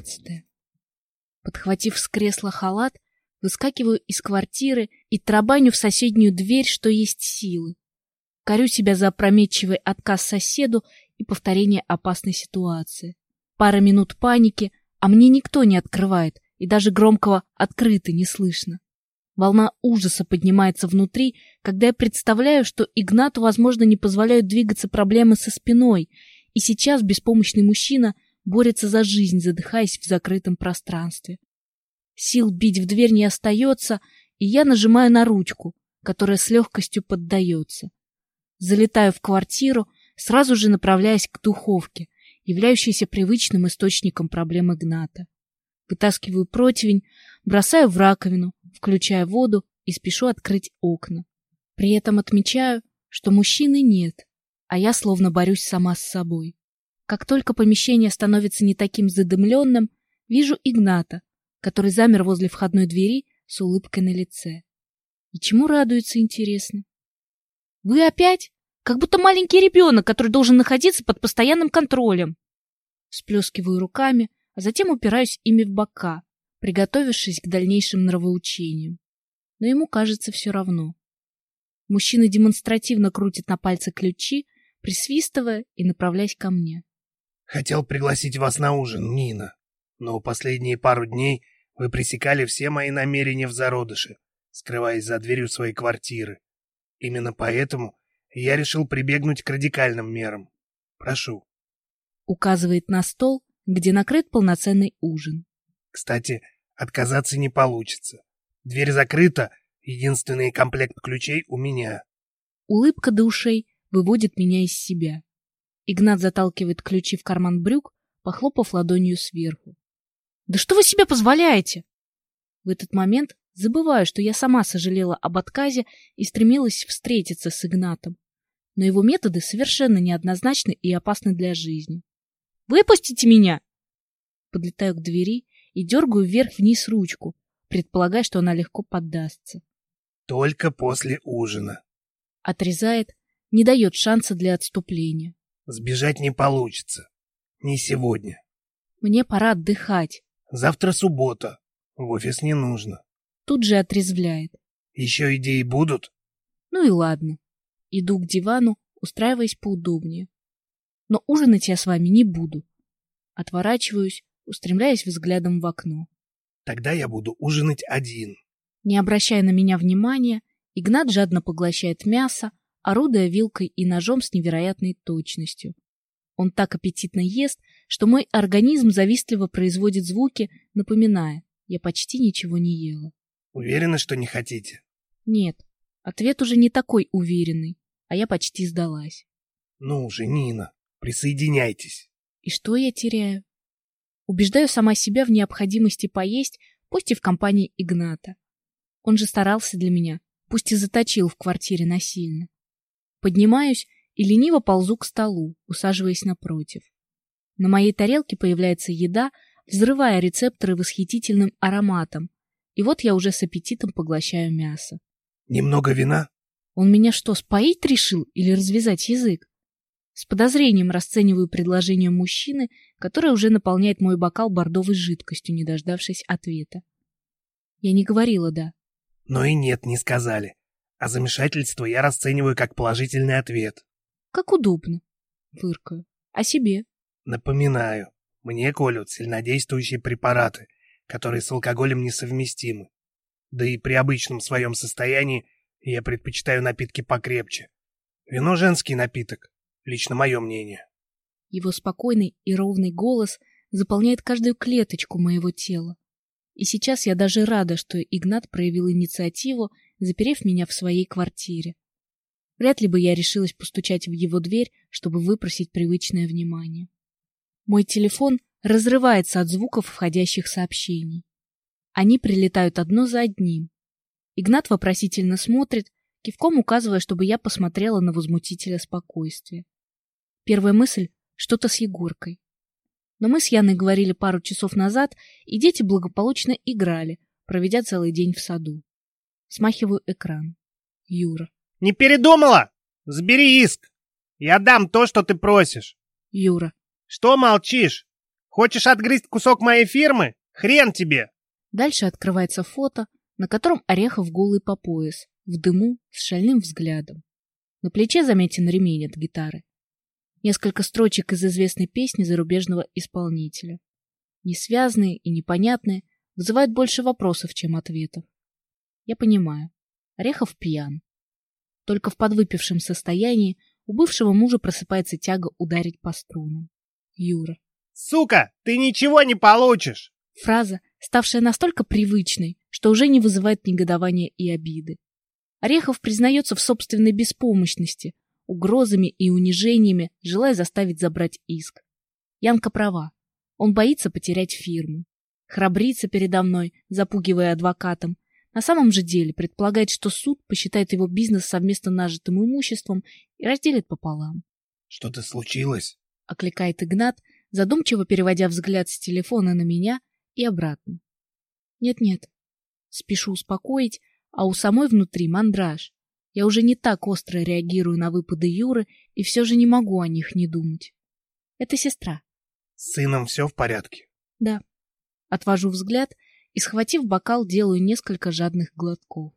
Двенадцатое. Подхватив с кресла халат, выскакиваю из квартиры и трабаню в соседнюю дверь, что есть силы. Корю себя за опрометчивый отказ соседу и повторение опасной ситуации. Пара минут паники, а мне никто не открывает, и даже громкого «открыто» не слышно. Волна ужаса поднимается внутри, когда я представляю, что Игнату, возможно, не позволяют двигаться проблемы со спиной, и сейчас беспомощный мужчина борется за жизнь, задыхаясь в закрытом пространстве. Сил бить в дверь не остается, и я нажимаю на ручку, которая с легкостью поддается. Залетаю в квартиру, сразу же направляясь к духовке, являющейся привычным источником проблем Игната. Вытаскиваю противень, бросаю в раковину, включаю воду и спешу открыть окна. При этом отмечаю, что мужчины нет, а я словно борюсь сама с собой. Как только помещение становится не таким задымленным, вижу Игната, который замер возле входной двери с улыбкой на лице. И чему радуется, интересно? — Вы опять? Как будто маленький ребенок, который должен находиться под постоянным контролем. Сплескиваю руками, а затем упираюсь ими в бока, приготовившись к дальнейшим нравоучениям. Но ему кажется все равно. Мужчина демонстративно крутит на пальце ключи, присвистывая и направляясь ко мне. «Хотел пригласить вас на ужин, Нина, но последние пару дней вы пресекали все мои намерения в зародыше, скрываясь за дверью своей квартиры. Именно поэтому я решил прибегнуть к радикальным мерам. Прошу». Указывает на стол, где накрыт полноценный ужин. Кстати, отказаться не получится. Дверь закрыта, единственный комплект ключей у меня. Улыбка до ушей выводит меня из себя. Игнат заталкивает ключи в карман брюк, похлопав ладонью сверху. «Да что вы себе позволяете?» В этот момент забываю, что я сама сожалела об отказе и стремилась встретиться с Игнатом. Но его методы совершенно неоднозначны и опасны для жизни. «Выпустите меня!» Подлетаю к двери и дергаю вверх-вниз ручку, предполагая, что она легко поддастся. «Только после ужина». Отрезает, не дает шанса для отступления. «Сбежать не получится. Не сегодня». «Мне пора отдыхать». «Завтра суббота. В офис не нужно». Тут же отрезвляет. «Еще идеи будут?» «Ну и ладно». Иду к дивану, устраиваясь поудобнее. «Но ужинать я с вами не буду». Отворачиваюсь, устремляясь взглядом в окно. Тогда я буду ужинать один. Не обращая на меня внимания, Игнат жадно поглощает мясо, орудуя вилкой и ножом с невероятной точностью. Он так аппетитно ест, что мой организм завистливо производит звуки, напоминая, я почти ничего не ела. Уверены, что не хотите? Нет, ответ уже не такой уверенный, а я почти сдалась. Ну же, Нина, присоединяйтесь. И что я теряю? Убеждаю сама себя в необходимости поесть, пусть и в компании Игната. Он же старался для меня, пусть и заточил в квартире насильно. Поднимаюсь и лениво ползу к столу, усаживаясь напротив. На моей тарелке появляется еда, взрывая рецепторы восхитительным ароматом, и вот я уже с аппетитом поглощаю мясо. «Немного вина?» Он меня что, споить решил или развязать язык? С подозрением расцениваю предложение мужчины, которое уже наполняет мой бокал бордовой жидкостью, не дождавшись ответа. Я не говорила «да». Но и нет, не сказали. А замешательство я расцениваю как положительный ответ. Как удобно. Фыркаю. О себе. Напоминаю, мне колют сильнодействующие препараты, которые с алкоголем несовместимы. Да и при обычном своем состоянии я предпочитаю напитки покрепче. Вино — женский напиток, Лично мое мнение. Его спокойный и ровный голос заполняет каждую клеточку моего тела. И сейчас я даже рада, что Игнат проявил инициативу, заперев меня в своей квартире. Вряд ли бы я решилась постучать в его дверь, чтобы выпросить привычное внимание. Мой телефон разрывается от звуков входящих сообщений. Они прилетают одно за одним. Игнат вопросительно смотрит, кивком указывая, чтобы я посмотрела на возмутителя спокойствия. Первая мысль — что-то с Егоркой. Но мы с Яной говорили пару часов назад, и дети благополучно играли, проведя целый день в саду. Смахиваю экран. Юра. — Не передумала? Сбери иск. Я дам то, что ты просишь. Юра. — Что молчишь? Хочешь отгрызть кусок моей фирмы? Хрен тебе! Дальше открывается фото, на котором Орехов голый по пояс, в дыму, с шальным взглядом. На плече заметен ремень от гитары. Несколько строчек из известной песни зарубежного исполнителя. Несвязные и непонятные, вызывают больше вопросов, чем ответов. Я понимаю. Орехов пьян. Только в подвыпившем состоянии у бывшего мужа просыпается тяга ударить по струнам. Юра. «Сука, ты ничего не получишь!» Фраза, ставшая настолько привычной, что уже не вызывает негодования и обиды. Орехов признается в собственной беспомощности, угрозами и унижениями, желая заставить забрать иск. Янка права. Он боится потерять фирму. Храбрится передо мной, запугивая адвокатом. На самом же деле предполагает, что суд посчитает его бизнес совместно нажитым имуществом и разделит пополам. — Что-то случилось? — окликает Игнат, задумчиво переводя взгляд с телефона на меня и обратно. Нет-нет, спешу успокоить, а у самой внутри мандраж. Я уже не так остро реагирую на выпады Юры и все же не могу о них не думать. Это сестра. С сыном все в порядке? Да. Отвожу взгляд и, схватив бокал, делаю несколько жадных глотков.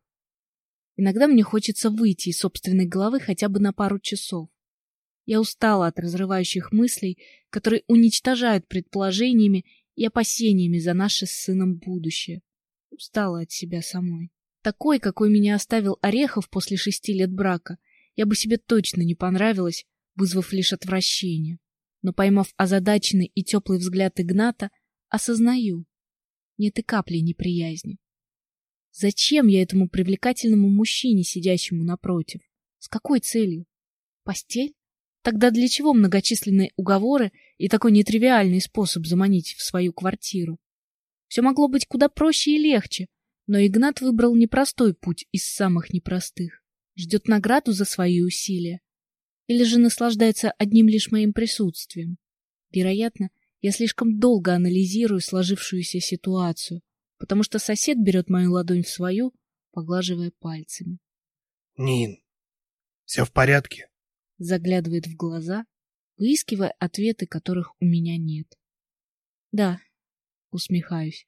Иногда мне хочется выйти из собственной головы хотя бы на пару часов. Я устала от разрывающих мыслей, которые уничтожают предположениями и опасениями за наше с сыном будущее. Устала от себя самой. Такой, какой меня оставил Орехов после шести лет брака, я бы себе точно не понравилась, вызвав лишь отвращение. Но поймав озадаченный и теплый взгляд Игната, осознаю. Нет и капли неприязни. Зачем я этому привлекательному мужчине, сидящему напротив? С какой целью? Постель? Тогда для чего многочисленные уговоры и такой нетривиальный способ заманить в свою квартиру? Все могло быть куда проще и легче, но Игнат выбрал непростой путь из самых непростых. Ждет награду за свои усилия. Или же наслаждается одним лишь моим присутствием. Вероятно, я слишком долго анализирую сложившуюся ситуацию, потому что сосед берет мою ладонь в свою, поглаживая пальцами. — Нин, все в порядке? заглядывает в глаза, выискивая ответы, которых у меня нет. Да, усмехаюсь.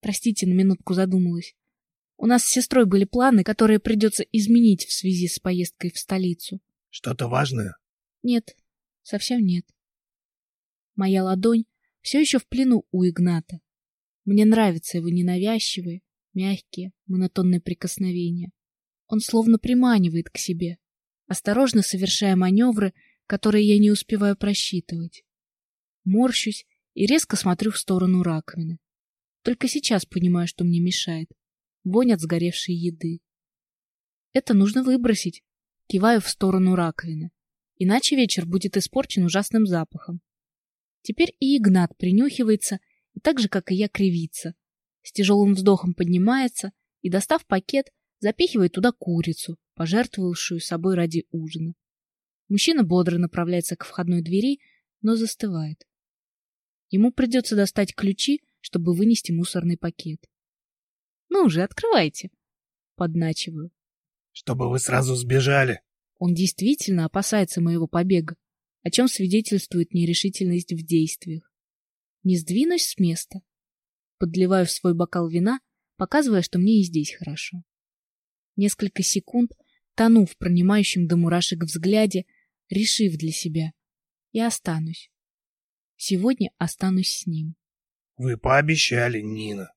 Простите, на минутку задумалась. У нас с сестрой были планы, которые придется изменить в связи с поездкой в столицу. Что-то важное? Нет, совсем нет. Моя ладонь все еще в плену у Игната. Мне нравятся его ненавязчивые, мягкие, монотонные прикосновения. Он словно приманивает к себе, осторожно совершая маневры, которые я не успеваю просчитывать. Морщусь и резко смотрю в сторону раковины. Только сейчас понимаю, что мне мешает. Вонь от сгоревшей еды. Это нужно выбросить. Киваю в сторону раковины. Иначе вечер будет испорчен ужасным запахом. Теперь и Игнат принюхивается, и так же, как и я, кривится. С тяжелым вздохом поднимается и, достав пакет, запихивает туда курицу, пожертвовавшую собой ради ужина. Мужчина бодро направляется к входной двери, но застывает. Ему придется достать ключи, чтобы вынести мусорный пакет. Ну уже открывайте. Подначиваю. Чтобы вы сразу сбежали. Он действительно опасается моего побега, о чем свидетельствует нерешительность в действиях. Не сдвинусь с места. Подливаю в свой бокал вина, показывая, что мне и здесь хорошо. Несколько секунд тону в пронимающем до мурашек взгляде, решив для себя. Я останусь. Сегодня останусь с ним. Вы пообещали, Нина.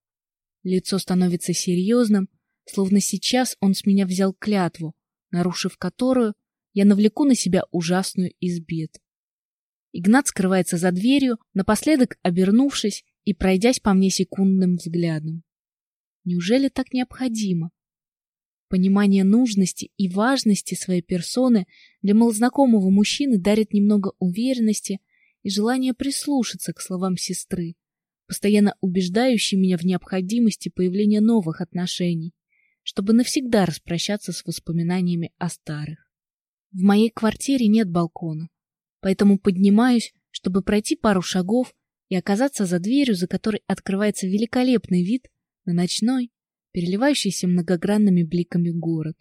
Лицо становится серьезным, словно сейчас он с меня взял клятву, нарушив которую я навлеку на себя ужасную из бед. Игнат скрывается за дверью, напоследок обернувшись и пройдясь по мне секундным взглядом. Неужели так необходимо? Понимание нужности и важности своей персоны для малознакомого мужчины дарит немного уверенности и желание прислушаться к словам сестры, постоянно убеждающей меня в необходимости появления новых отношений, чтобы навсегда распрощаться с воспоминаниями о старых. В моей квартире нет балкона, поэтому поднимаюсь, чтобы пройти пару шагов и оказаться за дверью, за которой открывается великолепный вид на ночной, переливающийся многогранными бликами город.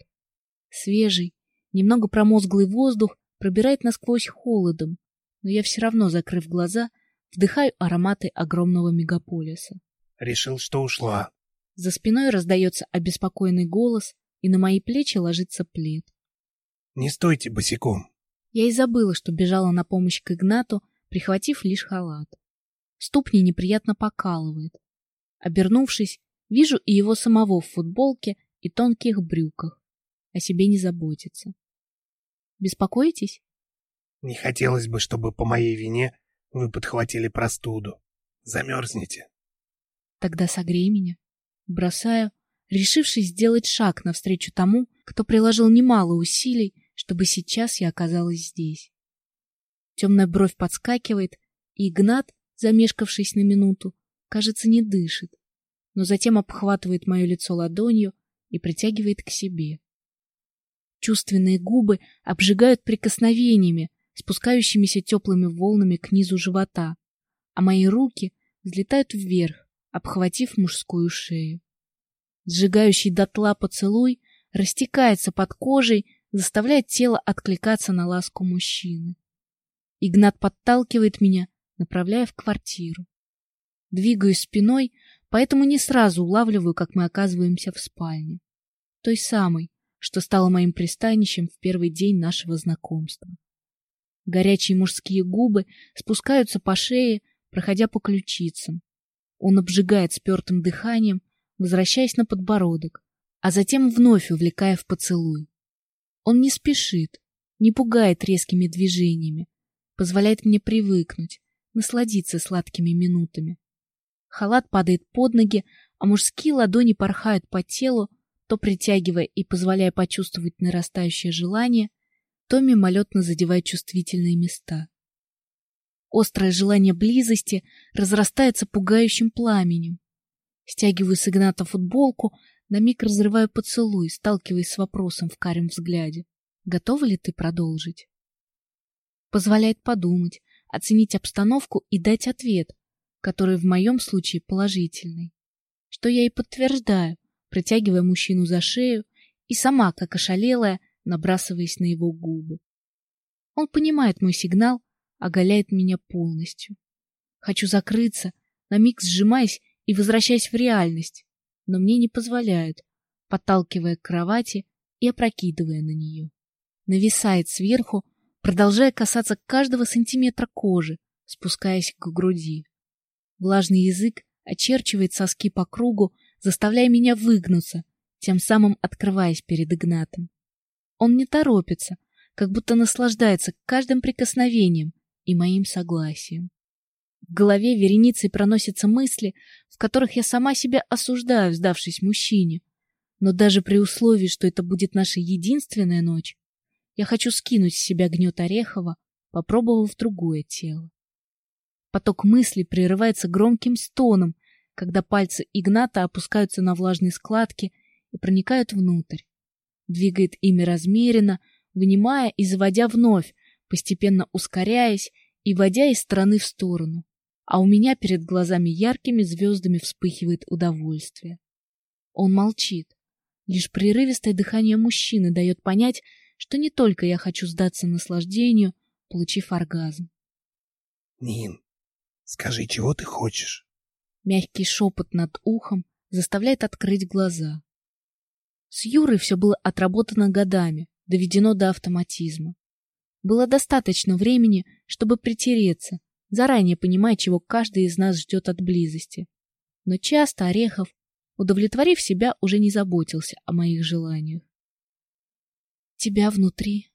Свежий, немного промозглый воздух пробирает насквозь холодом, но я все равно, закрыв глаза, Вдыхаю ароматы огромного мегаполиса. Решил, что ушла. За спиной раздается обеспокоенный голос, и на мои плечи ложится плед. Не стойте босиком. Я и забыла, что бежала на помощь к Игнату, прихватив лишь халат. Ступни неприятно покалывает. Обернувшись, вижу и его самого в футболке и тонких брюках. О себе не заботится. Беспокоитесь? Не хотелось бы, чтобы по моей вине вы подхватили простуду. Замерзнете. Тогда согрей меня. Бросаю, решившись сделать шаг навстречу тому, кто приложил немало усилий, чтобы сейчас я оказалась здесь. Темная бровь подскакивает, и Игнат, замешкавшись на минуту, кажется, не дышит, но затем обхватывает мое лицо ладонью и притягивает к себе. Чувственные губы обжигают прикосновениями, спускающимися теплыми волнами к низу живота, а мои руки взлетают вверх, обхватив мужскую шею. Сжигающий дотла поцелуй растекается под кожей, заставляя тело откликаться на ласку мужчины. Игнат подталкивает меня, направляя в квартиру. Двигаюсь спиной, поэтому не сразу улавливаю, как мы оказываемся в спальне. Той самой, что стало моим пристанищем в первый день нашего знакомства. Горячие мужские губы спускаются по шее, проходя по ключицам. Он обжигает спертым дыханием, возвращаясь на подбородок, а затем вновь увлекая в поцелуй. Он не спешит, не пугает резкими движениями, позволяет мне привыкнуть, насладиться сладкими минутами. Халат падает под ноги, а мужские ладони порхают по телу, то притягивая и позволяя почувствовать нарастающее желание, то мимолетно задевая чувствительные места. Острое желание близости разрастается пугающим пламенем. Стягиваю с Игната футболку, на миг разрываю поцелуй, сталкиваясь с вопросом в карем взгляде. Готова ли ты продолжить? Позволяет подумать, оценить обстановку и дать ответ, который в моем случае положительный. Что я и подтверждаю, притягивая мужчину за шею и сама, как ошалелая, набрасываясь на его губы. Он понимает мой сигнал, оголяет меня полностью. Хочу закрыться, на миг сжимаясь и возвращаясь в реальность, но мне не позволяют, подталкивая к кровати и опрокидывая на нее. Нависает сверху, продолжая касаться каждого сантиметра кожи, спускаясь к груди. Влажный язык очерчивает соски по кругу, заставляя меня выгнуться, тем самым открываясь перед Игнатом. Он не торопится, как будто наслаждается каждым прикосновением и моим согласием. В голове вереницей проносятся мысли, в которых я сама себя осуждаю, сдавшись мужчине. Но даже при условии, что это будет наша единственная ночь, я хочу скинуть с себя гнет Орехова, попробовав другое тело. Поток мыслей прерывается громким стоном, когда пальцы Игната опускаются на влажные складки и проникают внутрь. Двигает ими размеренно, вынимая и заводя вновь, постепенно ускоряясь и водя из стороны в сторону а у меня перед глазами яркими звездами вспыхивает удовольствие. Он молчит. Лишь прерывистое дыхание мужчины дает понять, что не только я хочу сдаться наслаждению, получив оргазм. Нин, скажи, чего ты хочешь? Мягкий шепот над ухом заставляет открыть глаза. С Юрой все было отработано годами, доведено до автоматизма. Было достаточно времени, чтобы притереться, заранее понимая, чего каждый из нас ждет от близости. Но часто Орехов, удовлетворив себя, уже не заботился о моих желаниях. Тебя внутри.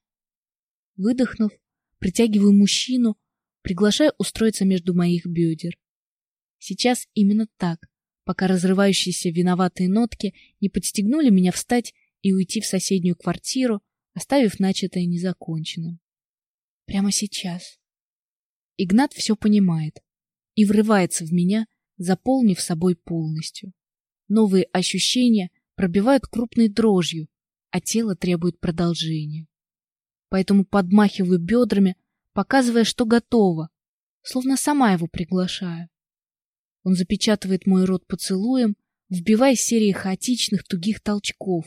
Выдохнув, притягиваю мужчину, приглашаю устроиться между моих бедер. Сейчас именно так, пока разрывающиеся виноватые нотки не подстегнули меня встать и уйти в соседнюю квартиру, оставив начатое незаконченным. Прямо сейчас. Игнат все понимает и врывается в меня, заполнив собой полностью. Новые ощущения пробивают крупной дрожью, а тело требует продолжения. Поэтому подмахиваю бедрами, показывая, что готова, словно сама его приглашаю. Он запечатывает мой рот поцелуем, вбивая серии хаотичных тугих толчков,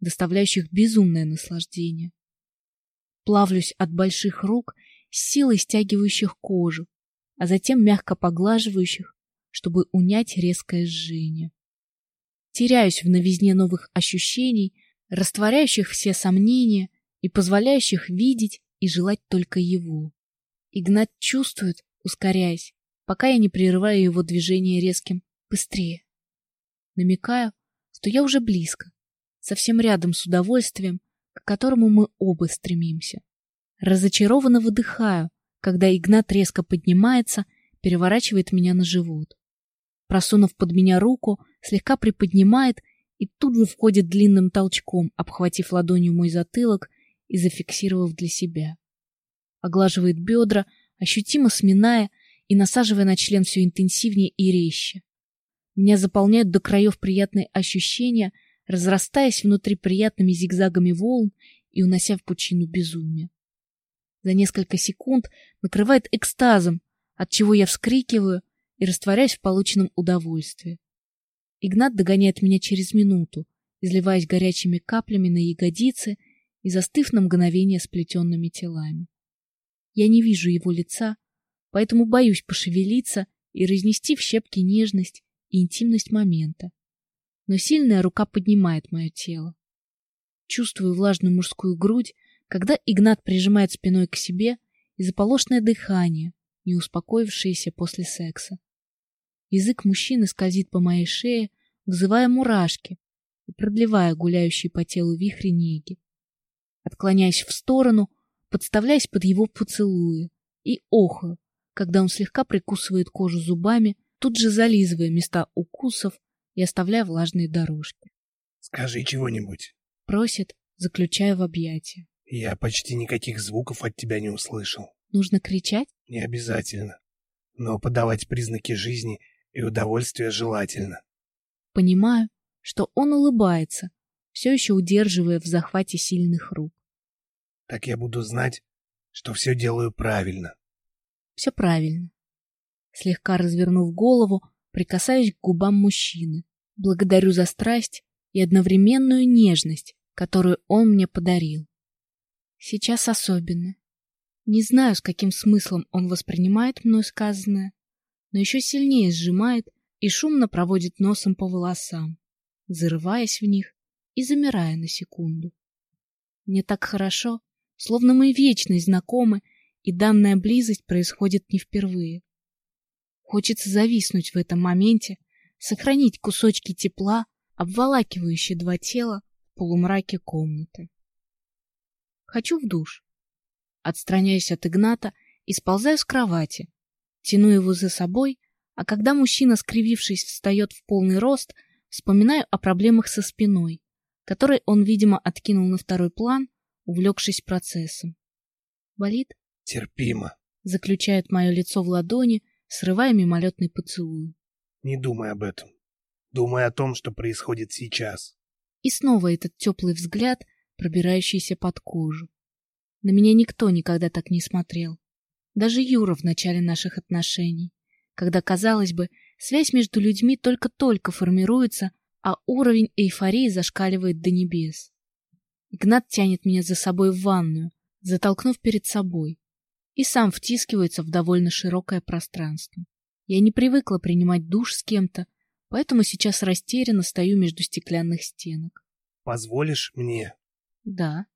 доставляющих безумное наслаждение. Плавлюсь от больших рук с силой стягивающих кожу, а затем мягко поглаживающих, чтобы унять резкое жжение. Теряюсь в новизне новых ощущений, растворяющих все сомнения и позволяющих видеть и желать только его. Игнат чувствует, ускоряясь, пока я не прерываю его движение резким «быстрее». Намекаю, что я уже близко, совсем рядом с удовольствием, к которому мы оба стремимся. Разочарованно выдыхаю, когда Игнат резко поднимается, переворачивает меня на живот. Просунув под меня руку, слегка приподнимает и тут же входит длинным толчком, обхватив ладонью мой затылок и зафиксировав для себя. Оглаживает бедра, ощутимо сминая и насаживая на член все интенсивнее и резче. Меня заполняют до краев приятные ощущения, разрастаясь внутри приятными зигзагами волн и унося в пучину безумия за несколько секунд накрывает экстазом, от чего я вскрикиваю и растворяюсь в полученном удовольствии. Игнат догоняет меня через минуту, изливаясь горячими каплями на ягодицы и застыв на мгновение сплетенными телами. Я не вижу его лица, поэтому боюсь пошевелиться и разнести в щепки нежность и интимность момента. Но сильная рука поднимает мое тело. Чувствую влажную мужскую грудь, когда Игнат прижимает спиной к себе и заполошное дыхание, не успокоившееся после секса. Язык мужчины скользит по моей шее, вызывая мурашки и продлевая гуляющие по телу вихри неги. Отклоняясь в сторону, подставляясь под его поцелуи и охаю, когда он слегка прикусывает кожу зубами, тут же зализывая места укусов и оставляя влажные дорожки. — Скажи чего-нибудь. — просит, заключая в объятия. Я почти никаких звуков от тебя не услышал. Нужно кричать? Не обязательно. Но подавать признаки жизни и удовольствия желательно. Понимаю, что он улыбается, все еще удерживая в захвате сильных рук. Так я буду знать, что все делаю правильно. Все правильно. Слегка развернув голову, прикасаюсь к губам мужчины. Благодарю за страсть и одновременную нежность, которую он мне подарил. Сейчас особенно. Не знаю, с каким смыслом он воспринимает мной сказанное, но еще сильнее сжимает и шумно проводит носом по волосам, зарываясь в них и замирая на секунду. Мне так хорошо, словно мы вечные знакомы, и данная близость происходит не впервые. Хочется зависнуть в этом моменте, сохранить кусочки тепла, обволакивающие два тела в полумраке комнаты. Хочу в душ. Отстраняюсь от Игната и сползаю с кровати. Тяну его за собой, а когда мужчина, скривившись, встает в полный рост, вспоминаю о проблемах со спиной, которые он, видимо, откинул на второй план, увлекшись процессом. Болит? Терпимо. Заключает мое лицо в ладони, срывая мимолетный поцелуй. Не думай об этом. Думай о том, что происходит сейчас. И снова этот теплый взгляд, пробирающийся под кожу. На меня никто никогда так не смотрел. Даже Юра в начале наших отношений, когда, казалось бы, связь между людьми только-только формируется, а уровень эйфории зашкаливает до небес. Игнат тянет меня за собой в ванную, затолкнув перед собой, и сам втискивается в довольно широкое пространство. Я не привыкла принимать душ с кем-то, поэтому сейчас растерянно стою между стеклянных стенок. «Позволишь мне?» Да.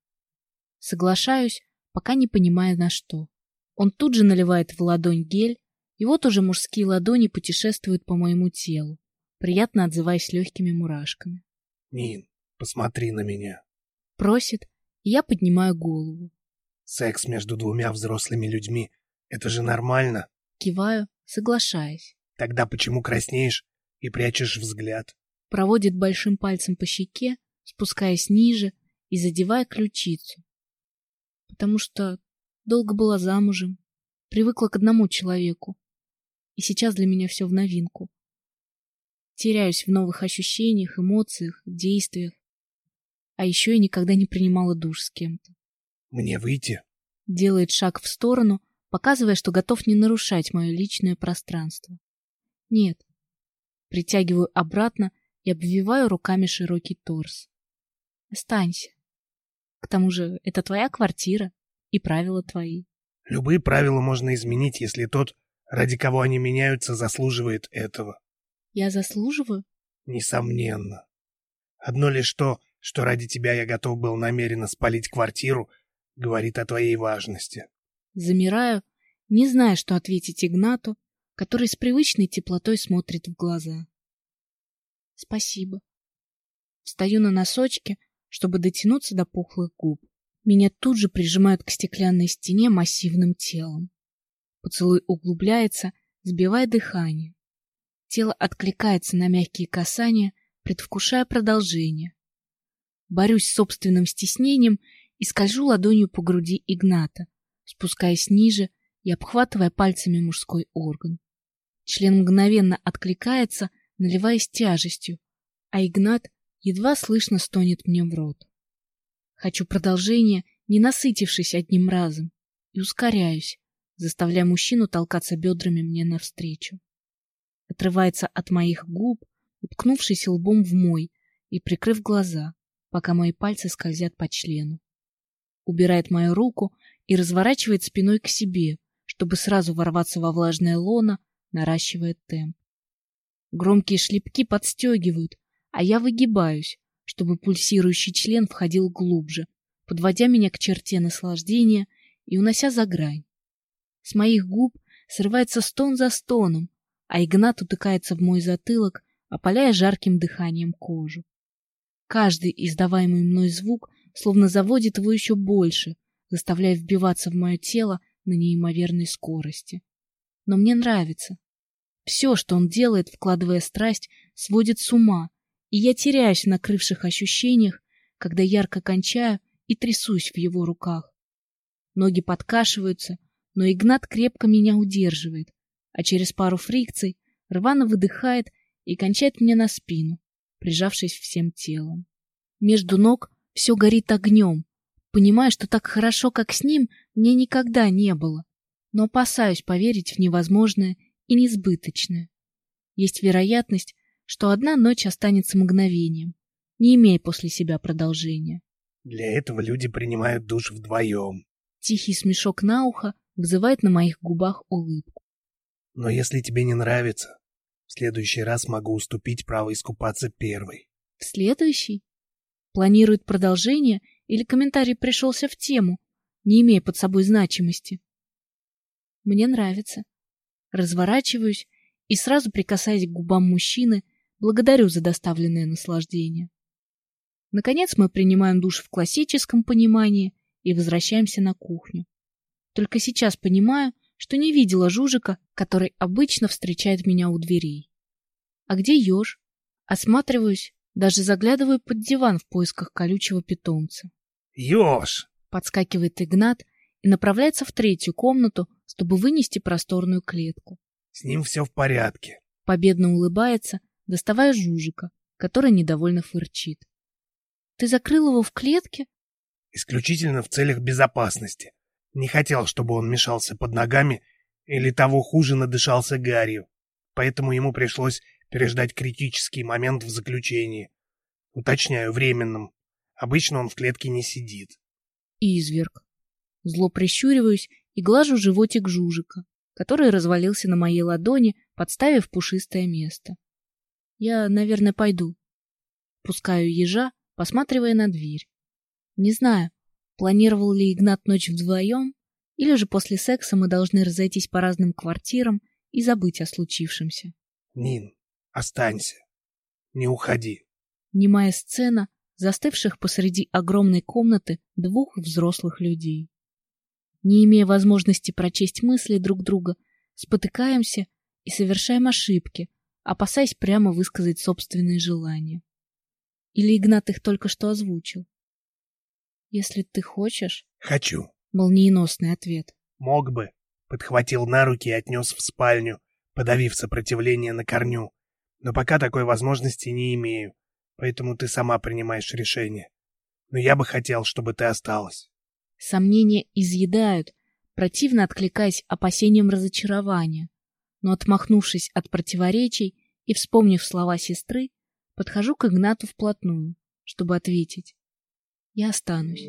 Соглашаюсь, пока не понимаю на что. Он тут же наливает в ладонь гель, и вот уже мужские ладони путешествуют по моему телу, приятно отзываясь легкими мурашками. Нин, посмотри на меня. Просит, и я поднимаю голову. Секс между двумя взрослыми людьми — это же нормально? Киваю, соглашаясь. Тогда почему краснеешь и прячешь взгляд? Проводит большим пальцем по щеке, спускаясь ниже, и задевая ключицу. Потому что долго была замужем, привыкла к одному человеку, и сейчас для меня все в новинку. Теряюсь в новых ощущениях, эмоциях, действиях. А еще я никогда не принимала душ с кем-то. «Мне выйти?» Делает шаг в сторону, показывая, что готов не нарушать мое личное пространство. Нет. Притягиваю обратно и обвиваю руками широкий торс. Останься. К тому же это твоя квартира и правила твои. Любые правила можно изменить, если тот, Ради кого они меняются, заслуживает этого. Я заслуживаю? Несомненно. Одно лишь то, что ради тебя я готов был намеренно спалить квартиру, говорит о твоей важности. Замираю, не зная, что ответить Игнату, который с привычной теплотой смотрит в глаза. Спасибо. Встаю на носочки, чтобы дотянуться до пухлых губ. Меня тут же прижимают к стеклянной стене массивным телом. Поцелуй углубляется, сбивая дыхание. Тело откликается на мягкие касания, предвкушая продолжение. Борюсь с собственным стеснением и скольжу ладонью по груди Игната, спускаясь ниже и обхватывая пальцами мужской орган. Член мгновенно откликается, наливаясь тяжестью, а Игнат едва слышно стонет мне в рот. Хочу продолжения, не насытившись одним разом, и ускоряюсь, заставляя мужчину толкаться бедрами мне навстречу. Отрывается от моих губ, уткнувшись лбом в мой и прикрыв глаза, пока мои пальцы скользят по члену. Убирает мою руку и разворачивает спиной к себе, чтобы сразу ворваться во влажное лоно, наращивая темп. Громкие шлепки подстегивают, а я выгибаюсь, чтобы пульсирующий член входил глубже, подводя меня к черте наслаждения и унося за грань. С моих губ срывается стон за стоном, а Игнат утыкается в мой затылок, опаляя жарким дыханием кожу. Каждый издаваемый мной звук словно заводит его еще больше, заставляя вбиваться в мое тело на неимоверной скорости. Но мне нравится. Все, что он делает, вкладывая страсть, сводит с ума, и я теряюсь в накрывших ощущениях, когда ярко кончаю и трясусь в его руках. Ноги подкашиваются, но Игнат крепко меня удерживает, а через пару фрикций рвано выдыхает и кончает мне на спину, прижавшись всем телом. Между ног все горит огнем, понимая, что так хорошо, как с ним, мне никогда не было, но опасаюсь поверить в невозможное и несбыточное. Есть вероятность, что одна ночь останется мгновением, не имея после себя продолжения. Для этого люди принимают душ вдвоем. Тихий смешок на ухо вызывает на моих губах улыбку. Но если тебе не нравится, в следующий раз могу уступить право искупаться первой. В следующий? Планирует продолжение или комментарий пришелся в тему, не имея под собой значимости? Мне нравится. Разворачиваюсь и сразу прикасаясь к губам мужчины, Благодарю за доставленное наслаждение. Наконец мы принимаем душ в классическом понимании и возвращаемся на кухню. Только сейчас понимаю, что не видела Жужика, который обычно встречает меня у дверей. А где еж? Осматриваюсь, даже заглядываю под диван в поисках колючего питомца. Еж! Подскакивает Игнат и направляется в третью комнату, чтобы вынести просторную клетку. С ним все в порядке. Победно улыбается, доставая жужика, который недовольно фырчит. Ты закрыл его в клетке? Исключительно в целях безопасности. Не хотел, чтобы он мешался под ногами или того хуже надышался гарью. Поэтому ему пришлось переждать критический момент в заключении. Уточняю, временным. Обычно он в клетке не сидит. Изверг. Зло прищуриваюсь и глажу животик жужика, который развалился на моей ладони, подставив пушистое место. Я, наверное, пойду. Пускаю ежа, посматривая на дверь. Не знаю, планировал ли Игнат ночь вдвоем, или же после секса мы должны разойтись по разным квартирам и забыть о случившемся. Нин, останься. Не уходи. Немая сцена застывших посреди огромной комнаты двух взрослых людей. Не имея возможности прочесть мысли друг друга, спотыкаемся и совершаем ошибки, опасаясь прямо высказать собственные желания. Или Игнат их только что озвучил? Если ты хочешь... Хочу. Молниеносный ответ. Мог бы. Подхватил на руки и отнес в спальню, подавив сопротивление на корню. Но пока такой возможности не имею, поэтому ты сама принимаешь решение. Но я бы хотел, чтобы ты осталась. Сомнения изъедают, противно откликаясь опасением разочарования но, отмахнувшись от противоречий и вспомнив слова сестры, подхожу к Игнату вплотную, чтобы ответить. Я останусь.